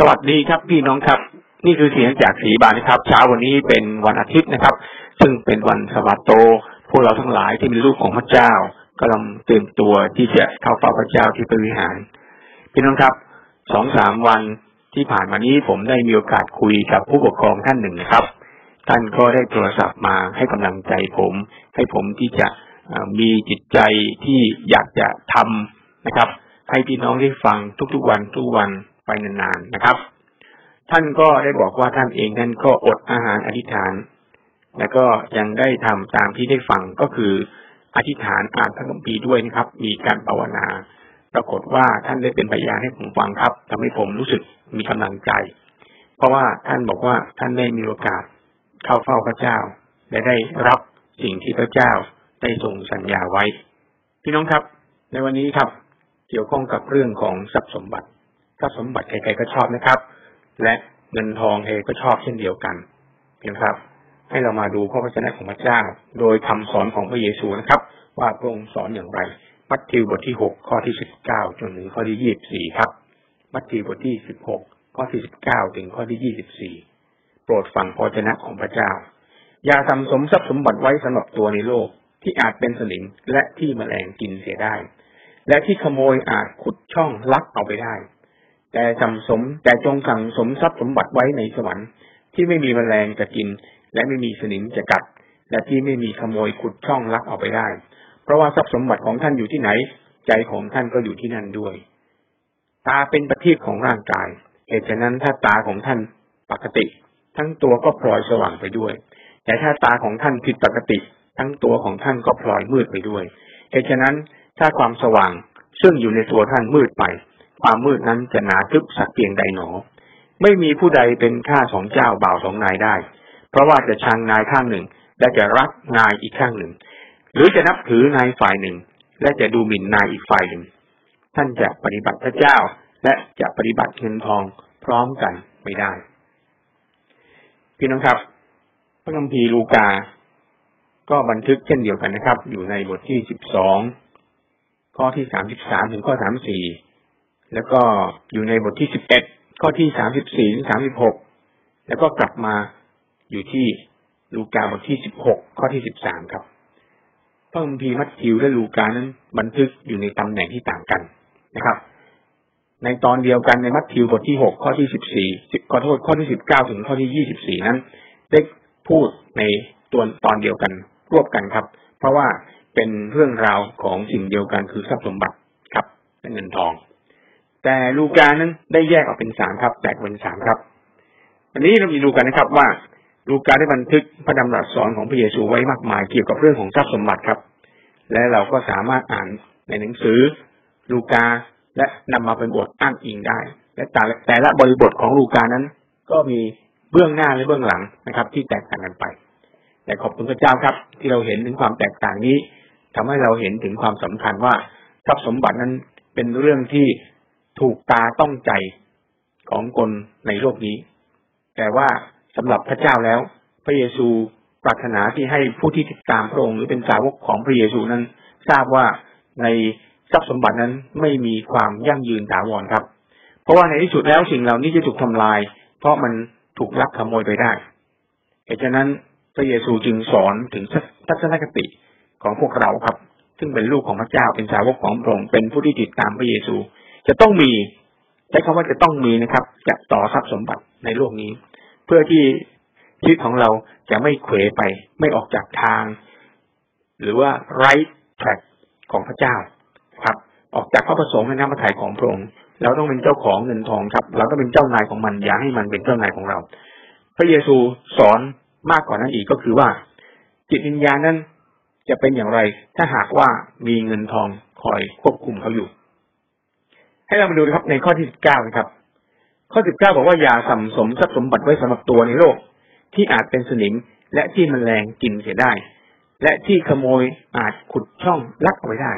สวัสดีครับพี่น้องครับ นี่คือเสียงจากสีบานนะครับ เช้าวันนี้เป็นวันอาทิตย์นะครับ ซึ่งเป็นวันสวัสโต พวกเราทั้งหลายที่เป็นลูกของพระเจ้ากำลังเตรียมตัวที่จะเข้าเฝ้าพระเจ้าที่พระวิหาร พี่น้องครับสองสามวันที่ผ่านมานี้ผมได้มีโอกาสคุยกับผู้ปกครองท่านหนึ่งนะครับ ท่านก็ได้โทรศัพท์มาให้กำลังใจผม ให้ผมที่จะมีจิตใจที่อยากจะทำนะครับ ให้พี่น้องได้ฟังทุกๆวันทุกวัน ไปนานๆนะครับ ท่านก็ได้บอกว่าท่านเองท่านก็อดอาหารอธิษฐาน แล้วก็ยังได้ทำตามที่ได้ฟังก็คืออธิษฐานอ่านพระคัมภีร์ด้วยนะครับ มีการภาวนา ปรากฏว่าท่านได้เป็นพยานให้ผมฟังครับทำให้ผมรู้สึกมีกำลังใจ เพราะว่าท่านบอกว่าท่านได้มีโอกาสเข้าเฝ้าพระเจ้าและได้รับสิ่งที่พระเจ้าได้ทรงสัญญาไว้ พี่น้องครับ ในวันนี้ครับ เกี่ยวข้องกับเรื่องของทรัพย์สมบัติ ทรัพย์สมบัติใครๆก็ชอบนะครับ และเงินทองใครก็ชอบเช่นเดียวกันเพียงครับ ให้เรามาดูข้อพระเจ้าของพระเจ้า โดยคำสอนของพระเยซูนะครับ ว่าพระองค์สอนอย่างไร มัทธิวบทที่หกข้อที่สิบเก้าจนถึงข้อที่ยี่สิบสี่ครับ มัทธิวบทที่สิบหกข้อที่สิบเก้าถึงข้อที่ยี่สิบสี่โปรดฟังพระเจ้าของพระเจ้า อย่าทำสมทรัพย์สมบัติไว้สำหรับตัวในโลกที่อาจเป็นสนิมและที่แมลงกินเสียได้ และที่ขโมยอาจขุดช่องลักเอาไปได้ แต่สั่งสมแต่จงสั่งสมทรัพย์สมบัติไว้ในสวรรค์ที่ไม่มีแมลงจะกิน และไม่มีสนิมจะกัด และที่ไม่มีขโมยขุดช่องลักเอาไปได้ เพราะว่าทรัพย์สมบัติของท่านอยู่ที่ไหน ใจของท่านก็อยู่ที่นั่นด้วย ตาเป็นประทีปของร่างกาย เหตุฉะนั้นถ้าตาของท่านปกติ ทั้งตัวก็พลอยสว่างไปด้วย แต่ถ้าตาของท่านผิดปกติ ทั้งตัวของท่านก็พลอยมืดไปด้วย เหตุฉะนั้นถ้าความสว่างซึ่งอยู่ในตัวท่านมืดไป ความมืดนั้นจะหนาทึบสักเพียงใดหนอ ไม่มีผู้ใดเป็นข้าสองเจ้าบ่าวสองนายได้ เพราะว่าจะชังนายข้างหนึ่ง และจะรักนายอีกข้างหนึ่ง หรือจะนับถือนายฝ่ายหนึ่ง และจะดูหมิ่นนายอีกฝ่ายหนึ่ง ท่านจะปฏิบัติพระเจ้า และจะปฏิบัติเงินทองพร้อมกันไม่ได้ พี่น้องครับ พระคัมภีร์ลูกา ก็บันทึกเช่นเดียวกันนะครับ อยู่ในบทที่สิบสองข้อที่สามสิบสามถึงข้อสามสี่ แล้วก็อยู่ในบทที่สิบเอ็ดข้อที่สามสิบสี่ถึงสามสิบหกแล้วก็กลับมาอยู่ที่ลูกาบทที่สิบหกข้อที่สิบสามครับพระคัมภีร์มัทธิวและลูกานั้นบันทึกอยู่ในตำแหน่งที่ต่างกันนะครับ ในตอนเดียวกันในมัทธิวบทที่หกข้อที่สิบสี่ขอโทษข้อที่สิบเก้าถึงข้อที่ยี่สิบสี่นั้น ได้พูดในตัวตอนเดียวกันรวบกันครับ เพราะว่าเป็นเรื่องราวของสิ่งเดียวกันคือทรัพย์สมบัติครับและเงินทอง แต่ลูกานั้นได้แยกออกเป็นสามครับ แตกเป็นสามครับ อันนี้เรามีดูกันนะครับว่า ลูกาได้บันทึกพระดำรัสสอนของพระเยซูไว้มากมายเกี่ยวกับเรื่องของทรัพย์สมบัติครับ และเราก็สามารถอ่านในหนังสือ ลูกาและนำมาเป็นบทอ้างอิงได้ และแต่แต่ละบริบทของลูกานั้น ก็มีเบื้องหน้าและเบื้องหลังนะครับ ที่แตกต่างกันไป แต่ขอบคุณพระเจ้าครับ ที่เราเห็นถึงความแตกต่างนี้ทำให้เราเห็นถึงความสำคัญว่าทรัพย์สมบัตินั้นเป็นเรื่องที่ ถูกตาต้องใจของคนในโลกนี้ แต่ว่าสำหรับพระเจ้าแล้ว พระเยซูปรารถนาที่ให้ผู้ที่ติดตามพระองค์หรือเป็นสาวกของพระเยซูนั้น ทราบว่าในทรัพย์สมบัตินั้นไม่มีความยั่งยืนถาวรครับ เพราะว่าในที่สุดแล้วสิ่งเหล่านี้จะถูกทำลาย เพราะมันถูกลักขโมยไปได้เหตุฉะนั้นพระเยซูจึงสอนถึงทัศนคติของพวกเราครับ ซึ่งเป็นลูกของพระเจ้าเป็นสาวกของพระองค์เป็นผู้ที่ติดตามพระเยซู จะต้องมีใช้คำว่าจะต้องมีนะครับ จะต่อทรัพย์สมบัติในโลกนี้ เพื่อที่ชีวิตของเราจะไม่เขวไป ไม่ออกจากทาง หรือว่า right track ของพระเจ้าครับ ออกจากพระประสงค์ในน้ำพระทัยของพระองค์เราต้องเป็นเจ้าของเงินทองครับ เราต้องเป็นเจ้านายของมันอย่าให้มันเป็นเจ้านายของเรา พระเยซูสอนมากกว่านั้นอีกก็คือว่า จิตวิญญาณนั้นจะเป็นอย่างไร ถ้าหากว่ามีเงินทองคอยควบคุมเขาอยู่ ให้เรามาดูนะครับในข้อที่สิบเก้านะครับ ข้อสิบเก้าบอกว่าอย่าสัมสมทรัพย์สมบัติไว้สำหรับตัวในโลก ที่อาจเป็นสนิมและที่มแมลงกินเสียได้ และที่ขโมยอาจขุดช่องลักเอาไว้ได้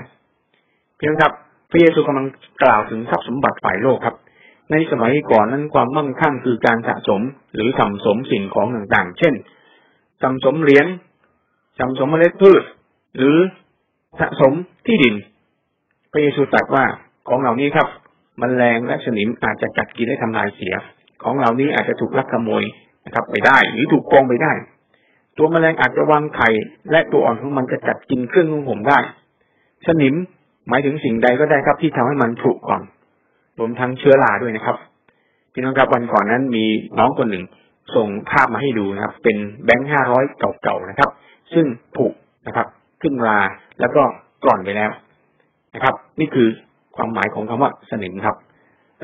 เพียงครับพระเยซูกำลังกล่าวถึงทรัพย์สมบัติฝ่ายโลกครับ ในสมัยก่อนนั้นความมั่งคั่งคือการสะสมหรือสัมสมสิ่งของต่างๆ เช่นสัมสมเหรียญสัมสมเมล็ดพืช หรือสะสมที่ดิน พระเยซูตรัสว่าของเหล่านี้ครับ มแมลงและสนิมอาจจะกัดกินและทำลายเสีย ของเหล่านี้อาจจะถูกลักขโมยนะครับ ไปได้ หรือถูกโกงไปได้ ตัวมแมลงอาจจะวางไข่และตัวอ่อนของมันจะกัดกินเครื่องนุ่งห่มได้ สนิมหมายถึงสิ่งใดก็ได้ครับ ที่ทำให้มันผุก่อนรวมทั้งเชื้อราด้วยนะครับพี่น้องครับวันก่อนนั้นมีน้องคนหนึ่งส่งภาพมาให้ดูนะครับ เป็นแบงค์ห้าร้อยเก่าๆนะครับ ซึ่งผุนะครับ ขึ้นราแล้วก็กร่อนไปแล้วนะครับ นี่คือ ความหมายของคำว่าสนิมครับ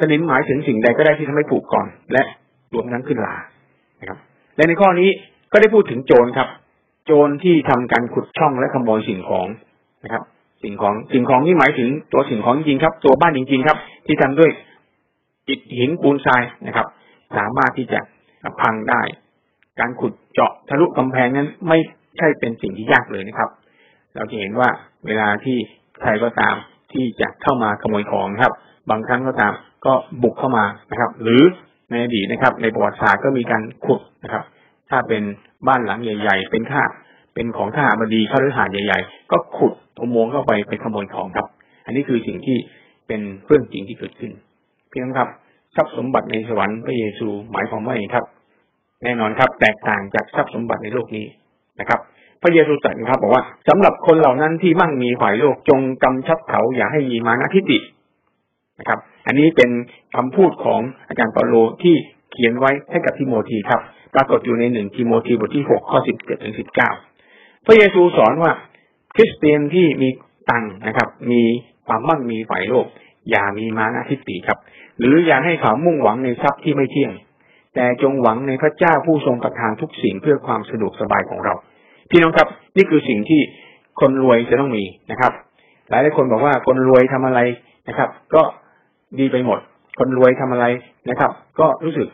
สนิมหมายถึงสิ่งใดก็ได้ที่ทำให้ผุก่อน และรวมทั้งขึ้นรานะครับ และในข้อนี้ก็ได้พูดถึงโจรครับ โจรที่ทำการขุดช่องและขโมยสิ่งของนะครับ สิ่งของสิ่งของนี่หมายถึงตัวสิ่งของจริงครับ ตัวบ้านจริงๆครับ ที่ทำด้วยอิฐหินปูนทรายนะครับ สามารถที่จะพังได้ การขุดเจาะทะลุกำแพงนั้นไม่ใช่เป็นสิ่งที่ยากเลยนะครับ เราจะเห็นว่าเวลาที่ใครก็ตาม ที่จะเข้ามาขโมยของนะครับ บางครั้งก็ตามก็บุกเข้ามานะครับ หรือในอดีตนะครับ ในประวัติศาสตร์ก็มีการขุดนะครับ ถ้าเป็นบ้านหลังใหญ่ ๆ เป็นข้าเป็นของข้าบดีข้าฤหาสน์ใหญ่ ๆ ก็ขุดอุโมงค์เข้าไปไปขโมยของครับ อันนี้คือสิ่งที่เป็นเรื่องจริงที่เกิดขึ้น เพียงครับทรัพย์สมบัติในสวรรค์พระเยซูหมายความว่าอย่างครับ แน่นอนครับ แตกต่างจากทรัพย์สมบัติในโลกนี้นะครับ พระเยซูตรัสครับบอกว่าสำหรับคนเหล่านั้นที่มั่งมีฝ่ายโลกจงกำชับเขาอย่าให้มีมานะทิฏฐินะครับ อันนี้เป็นคำพูดของอาจารย์เปาโลที่เขียนไว้ให้กับทิโมธีครับ ปรากฏอยู่ในหนึ่งทิโมธีบทที่หกข้อสิบเจ็ดถึงสิบเก้าพระเยซูสอนว่า คริสเตียนที่มีตังนะครับ มีความมั่งมีฝ่ายโลก อย่ามีมานะทิฏฐิครับ หรืออย่าให้เขามุ่งหวังในทรัพย์ที่ไม่เที่ยง แต่จงหวังในพระเจ้าผู้ทรงประทานทุกสิ่งเพื่อความสะดวกสบายของเรา พี่น้องครับ นี่คือสิ่งที่คนรวยจะต้องมีนะครับ หลายหลายคนบอกว่าคนรวยทำอะไรนะครับ ก็ดีไปหมด คนรวยทำอะไรนะครับ ก็รู้สึก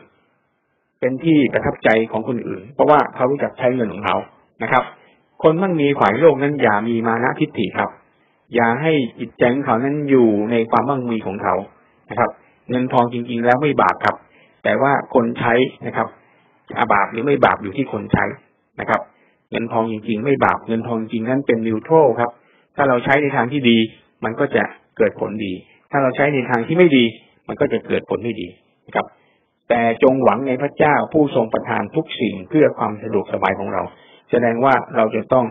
เป็นที่ประทับใจของคนอื่น เพราะว่าเขารู้จักใช้เงินของเขานะครับ คนมั่งมีฝ่ายโลกนั้นอย่ามีมานะทิฏฐิครับ อย่าให้จิตใจของเขานั้นอยู่ในความมั่งมีของเขานะครับ เงินทองจริง ๆ แล้วไม่บาปครับ แต่ว่าคนใช้นะครับอาบาปหรือไม่บาปอยู่ที่คนใช้นะครับ เงินทองจริง ๆ ไม่บาปเงินทองจริงนั้นเป็นนิวโตรครับ ถ้าเราใช้ในทางที่ดี มันก็จะเกิดผลดี ถ้าเราใช้ในทางที่ไม่ดี มันก็จะเกิดผลไม่ดีนะครับ แต่จงหวังในพระเจ้าผู้ทรงประทานทุกสิ่งเพื่อความสะดวกสบายของเรา แสดงว่าเราจะต้อง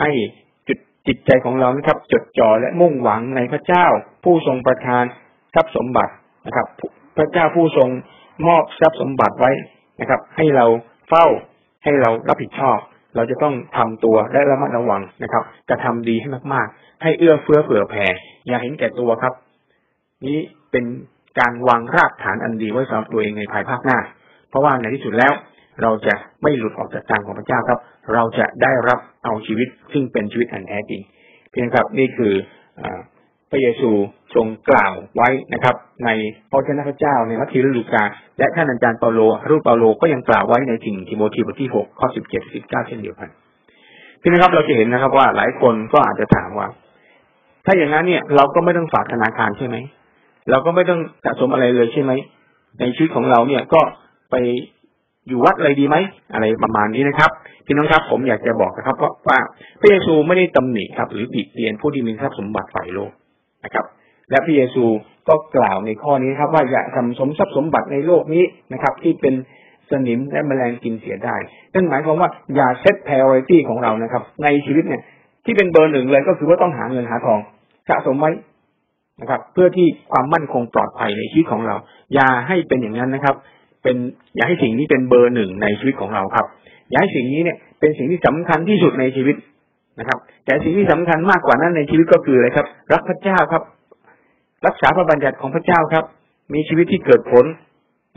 ให้จุดจิตใจของเรานะครับ จดจ่อและมุ่งหวังในพระเจ้า ผู้ทรงประทานทรัพย์สมบัตินะครับ พระเจ้าผู้ทรงมอบทรัพย์สมบัติไว้นะครับ ให้เราเฝ้าให้เรารับผิดชอบ เราจะต้องทำตัวและระมัดระวังนะครับกระทาดีให้มากๆ ให้เอื้อเฟื้อเผื่อแผ่ อย่าเห็นแก่ตัวครับ นี้เป็นการวางรากฐานอันดีไว้สำหรับตัวเองในภายภาคหน้า เพราะว่าในที่สุดแล้ว เราจะไม่หลุดออกจากทางของพระเจ้าครับ เราจะได้รับเอาชีวิตซึ่งเป็นชีวิตอันแท้จริง เพียงครับนี่คือ พระเยซูทรงกล่าวไว้นะครับ ในพระเจ้าพระเจ้าในมัทธิวลูกา และท่านอาจารย์เปาโลรูปเปาโลก็ยังกล่าวไว้ในสิ่งทิโมธีบทที่หกข้อสิบเจ็ดสิบเก้าเช่นเดียวกันพี่นะครับเราจะเห็นนะครับว่าหลายคนก็อาจจะถามว่า ถ้าอย่างนั้นเนี่ย เราก็ไม่ต้องฝากธนาคารใช่ไหมเราก็ไม่ต้องสะสมอะไรเลยใช่ไหมในชีวิตของเราเนี่ยก็ไปอยู่วัดอะไรดีไหมอะไรประมาณนี้นะครับพี่น้องครับผมอยากจะบอกนะครับว่าพระเยซูไม่ได้ตำหนิครับ หรือปิดเตียนผู้ที่มีทรัพย์สมบัติฝ่ายโลก นะครับ และพระเยซูก็กล่าวในข้อนี้ครับ ว่าอย่าทำสมทรัพย์สมบัติในโลกนี้นะครับ ที่เป็นสนิมและแมลงกินเสียได้นั่นหมายความว่าอย่าเซต priority ของเรานะครับ ในชีวิตเนี่ย ที่เป็นเบอร์หนึ่งเลยก็คือว่าต้องหาเงินหาทองสะสมไว้นะครับ เพื่อที่ความมั่นคงปลอดภัยในชีวิตของเรา อย่าให้เป็นอย่างนั้นนะครับ เป็นอย่าให้สิ่งนี้เป็นเบอร์หนึ่งในชีวิตของเราครับ อย่าให้สิ่งนี้เนี่ยเป็นสิ่งที่สำคัญที่สุดในชีวิต นะครับ แต่สิ่งที่สำคัญมากกว่านั้นในชีวิตก็คืออะไรครับ รักพระเจ้าครับ รักษาพระบัญญัติของพระเจ้าครับ มีชีวิตที่เกิดผล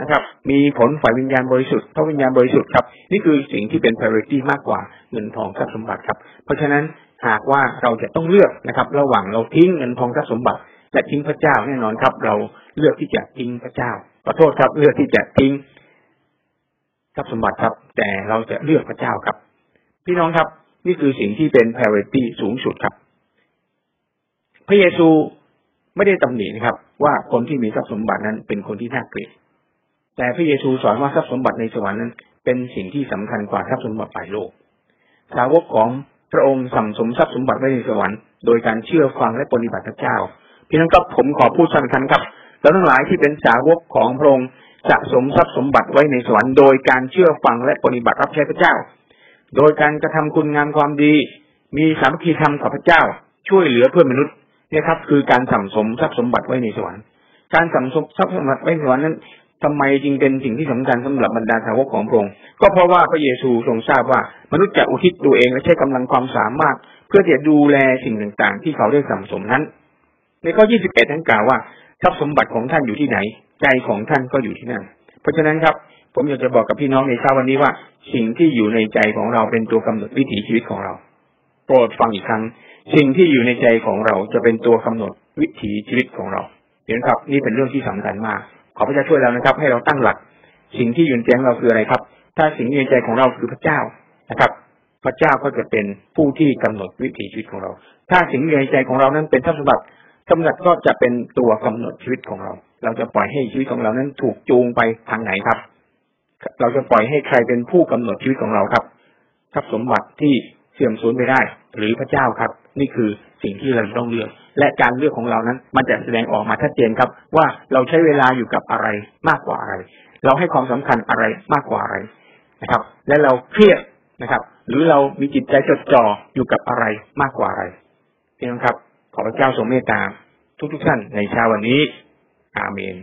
นะครับ มีผลฝ่ายวิญญาณบริสุทธิ์พระวิญญาณบริสุทธิ์ครับนี่คือสิ่งที่เป็น priority มากกว่าเงินทองทรัพย์สมบัติครับ เพราะฉะนั้นหากว่าเราจะต้องเลือกนะครับ ระหว่างเราทิ้งเงินทองทรัพย์สมบัติ และทิ้งพระเจ้าแน่นอนครับ เราเลือกที่จะทิ้งพระเจ้าขอโทษครับ เลือกที่จะทิ้งทรัพย์สมบัติครับ แต่เราจะเลือกพระเจ้าครับ พี่น้องครับ นี่คือสิ่งที่เป็น priority สูงสุดครับ พระเยซูไม่ได้ตำหนินะครับ ว่าคนที่มีทรัพย์สมบัตินั้นเป็นคนที่น่าเกลียดแต่พระเยซูสอนว่าทรัพย์สมบัติในสวรรค์นั้น เป็นสิ่งที่สำคัญกว่าทรัพย์สมบัติฝ่ายโลก สาวกของพระองค์สั่งสมทรัพย์สมบัติไว้ในสวรรค์โดยการเชื่อฟังและปฏิบัติพระเจ้าพี่น้องครับผมขอพูดสั้นๆครับเราทั้งหลายที่เป็นสาวกของพระองค์สะสมทรัพย์สมบัติไว้ในสวรรค์โดยการเชื่อฟังและปฏิบัติรับใช้พระเจ้า โดยการกระทำคุณงามความดี มีสามัคคีธรรมกับพระเจ้า ช่วยเหลือเพื่อนมนุษย์เนี่ยครับ คือการสั่งสมทรัพย์สมบัติไว้ในสวรรค์การสั่งสมทรัพย์สมบัติไว้ในสวรรค์นั้นทำไมจึงเป็นสิ่งที่สำคัญสำหรับบรรดาสาวกของพระองค์ก็เพราะว่าพระเยซูทรงทราบว่ามนุษย์จะอุทิศตัวเองและใช้กำลังความสามารถ เพื่อจะดูแลสิ่งต่างๆ ที่เขาได้สั่งสมนั้น ในข้อ 21ท่านกล่าวว่าทรัพย์สมบัติของท่านอยู่ที่ไหน ใจของท่านก็อยู่ที่นั่น เพราะฉะนั้นครับ ผมอยากจะบอกกับพี่น้องในเช้าวันนี้ว่า สิ่งที่อยู่ในใจของเราเป็นตัวกำหนดวิถีชีวิตของเรา โปรดฟังอีกครั้ง สิ่งที่อยู่ในใจของเราจะเป็นตัวกำหนดวิถีชีวิตของเรา เห็นครับ นี่เป็นเรื่องที่สำคัญมาก ขอพระเจ้าช่วยเรานะครับ ให้เราตั้งหลัก สิ่งที่อยู่ในใจของเราคืออะไรครับ ถ้าสิ่งที่อยู่ในใจของเราคือพระเจ้านะครับ พระเจ้าก็จะเป็นผู้ที่กำหนดวิถีชีวิตของเรา ถ้าสิ่งที่อยู่ในใจของเรานั้นเป็นทรัพย์สมบัติทรัพย์สมบัติก็จะเป็นตัวกำหนดชีวิตของเรา เราจะปล่อยให้ชีวิตของเรานั้นถูกจูงไปทางไหนครับ เราจะปล่อยให้ใครเป็นผู้กำหนดชีวิตของเราครับทรัพย์สมบัติที่เสื่อมสูญไปได้ หรือพระเจ้าครับ นี่คือสิ่งที่เราต้องเลือก และการเลือกของเรานั้น มันจะแสดงออกมาชัดเจนครับ ว่าเราใช้เวลาอยู่กับอะไรมากกว่าอะไร เราให้ความสำคัญอะไรมากกว่าอะไรนะครับ และเราเครียดนะครับ หรือเรามีจิตใจจดจ่ออยู่กับอะไรมากกว่าอะไรพี่น้องครับ ขอพระเจ้าทรงเมตตาทุกๆท่านในเช้าวันนี้ อาเมน